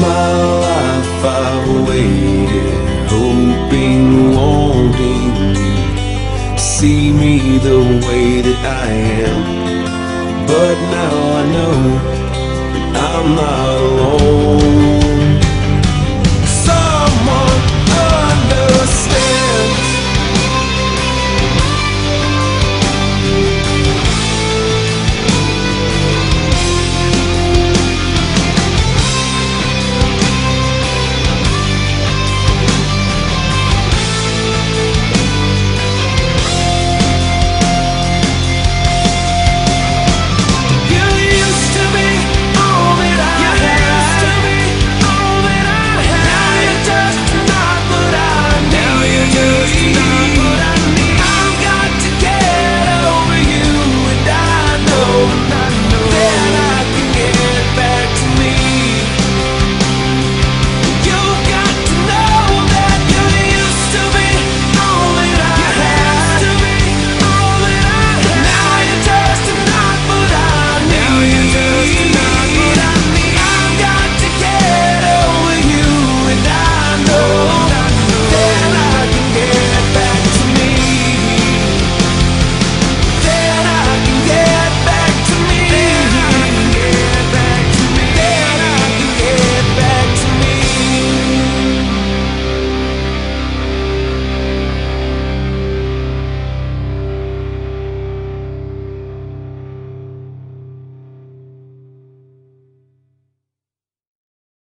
my life I waited, hoping, wanting you to see me the way that I am. But now I know that I'm not.